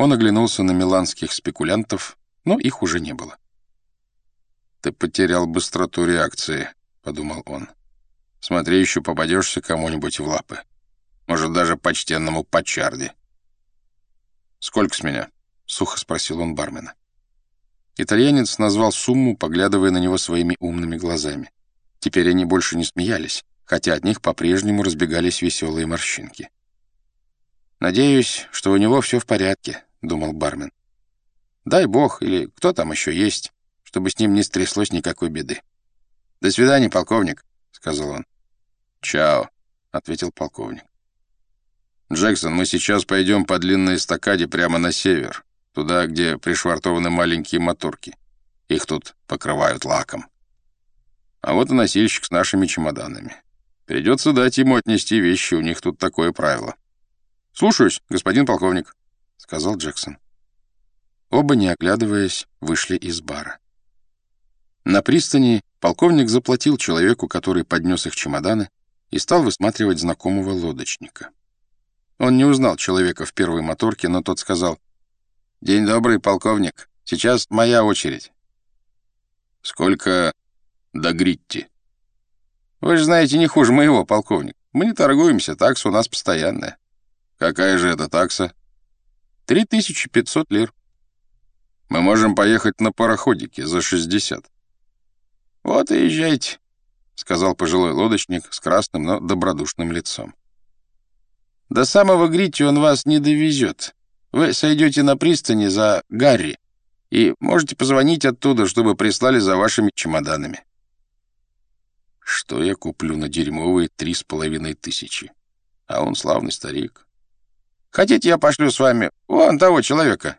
Он оглянулся на миланских спекулянтов, но их уже не было. «Ты потерял быстроту реакции», — подумал он. «Смотри, еще попадешься кому-нибудь в лапы. Может, даже почтенному Пачарди». «Сколько с меня?» — сухо спросил он бармена. Итальянец назвал сумму, поглядывая на него своими умными глазами. Теперь они больше не смеялись, хотя от них по-прежнему разбегались веселые морщинки. «Надеюсь, что у него все в порядке», — думал бармен. «Дай бог, или кто там еще есть, чтобы с ним не стряслось никакой беды». «До свидания, полковник», — сказал он. «Чао», — ответил полковник. «Джексон, мы сейчас пойдем по длинной эстакаде прямо на север, туда, где пришвартованы маленькие моторки. Их тут покрывают лаком. А вот и носильщик с нашими чемоданами. Придется дать ему отнести вещи, у них тут такое правило». «Слушаюсь, господин полковник», — сказал Джексон. Оба, не оглядываясь, вышли из бара. На пристани полковник заплатил человеку, который поднес их чемоданы, и стал высматривать знакомого лодочника. Он не узнал человека в первой моторке, но тот сказал, «День добрый, полковник. Сейчас моя очередь». «Сколько до Гритти?» «Вы же знаете, не хуже моего, полковник. Мы не торгуемся, такса у нас постоянная». «Какая же это такса?» «Три тысячи пятьсот лир». «Мы можем поехать на пароходике за шестьдесят». «Вот и езжайте», — сказал пожилой лодочник с красным, но добродушным лицом. «До самого Грити он вас не довезет. Вы сойдете на пристани за Гарри и можете позвонить оттуда, чтобы прислали за вашими чемоданами». «Что я куплю на дерьмовые три с половиной тысячи? А он славный старик». «Хотите, я пошлю с вами вон того человека?»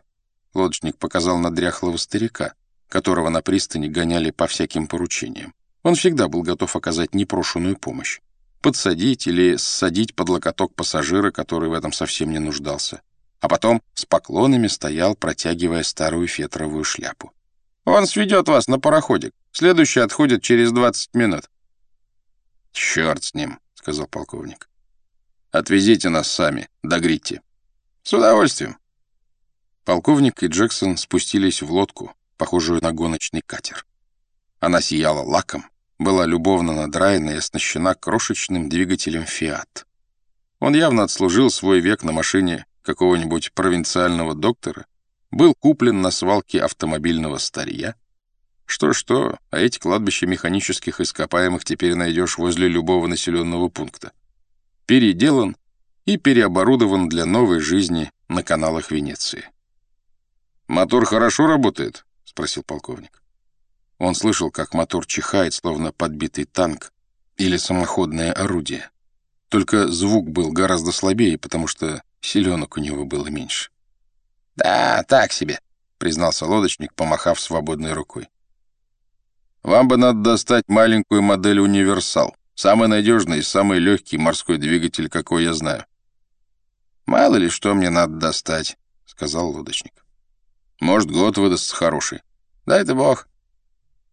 Лодочник показал на дряхлого старика, которого на пристани гоняли по всяким поручениям. Он всегда был готов оказать непрошенную помощь. Подсадить или ссадить под локоток пассажира, который в этом совсем не нуждался. А потом с поклонами стоял, протягивая старую фетровую шляпу. «Он сведет вас на пароходик. Следующий отходит через двадцать минут». «Черт с ним», — сказал полковник. «Отвезите нас сами, до Гритти». «С удовольствием». Полковник и Джексон спустились в лодку, похожую на гоночный катер. Она сияла лаком, была любовно надраена и оснащена крошечным двигателем «Фиат». Он явно отслужил свой век на машине какого-нибудь провинциального доктора, был куплен на свалке автомобильного старья. Что-что, а эти кладбища механических ископаемых теперь найдешь возле любого населенного пункта. Переделан и переоборудован для новой жизни на каналах Венеции. «Мотор хорошо работает?» — спросил полковник. Он слышал, как мотор чихает, словно подбитый танк или самоходное орудие. Только звук был гораздо слабее, потому что селенок у него было меньше. «Да, так себе», — признался лодочник, помахав свободной рукой. «Вам бы надо достать маленькую модель «Универсал». Самый надежный и самый легкий морской двигатель, какой я знаю». «Мало ли что мне надо достать», — сказал лодочник. Может, год выдастся хороший. Дай-то бог.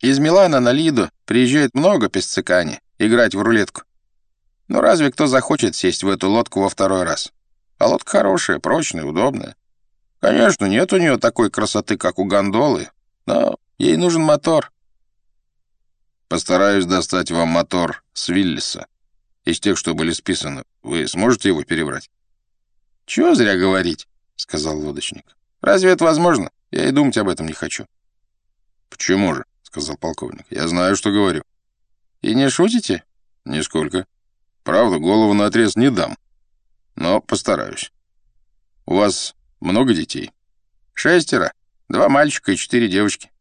Из Милана на Лиду приезжает много песцикани играть в рулетку. Но разве кто захочет сесть в эту лодку во второй раз? А лодка хорошая, прочная, удобная. Конечно, нет у нее такой красоты, как у гондолы, но ей нужен мотор. Постараюсь достать вам мотор с Виллиса. Из тех, что были списаны. Вы сможете его перебрать? Чего зря говорить, — сказал лодочник. Разве это возможно? Я и думать об этом не хочу. «Почему же?» — сказал полковник. «Я знаю, что говорю». «И не шутите?» «Нисколько. Правда, голову на отрез не дам. Но постараюсь. У вас много детей?» «Шестеро. Два мальчика и четыре девочки».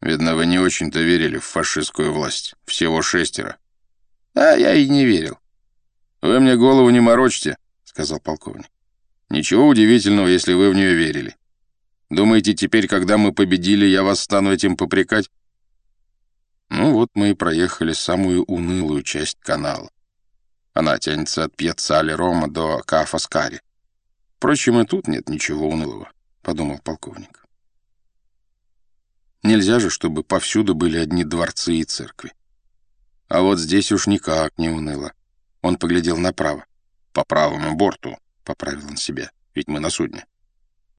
«Видно, вы не очень-то верили в фашистскую власть. Всего шестеро». «А я и не верил». «Вы мне голову не морочьте», — сказал полковник. «Ничего удивительного, если вы в нее верили. Думаете, теперь, когда мы победили, я вас стану этим попрекать? Ну вот мы и проехали самую унылую часть канала. Она тянется от Пьяцали Рома до Кафаскари. Впрочем, и тут нет ничего унылого, — подумал полковник. Нельзя же, чтобы повсюду были одни дворцы и церкви. А вот здесь уж никак не уныло. Он поглядел направо. «По правому борту», — поправил он себя, — «ведь мы на судне».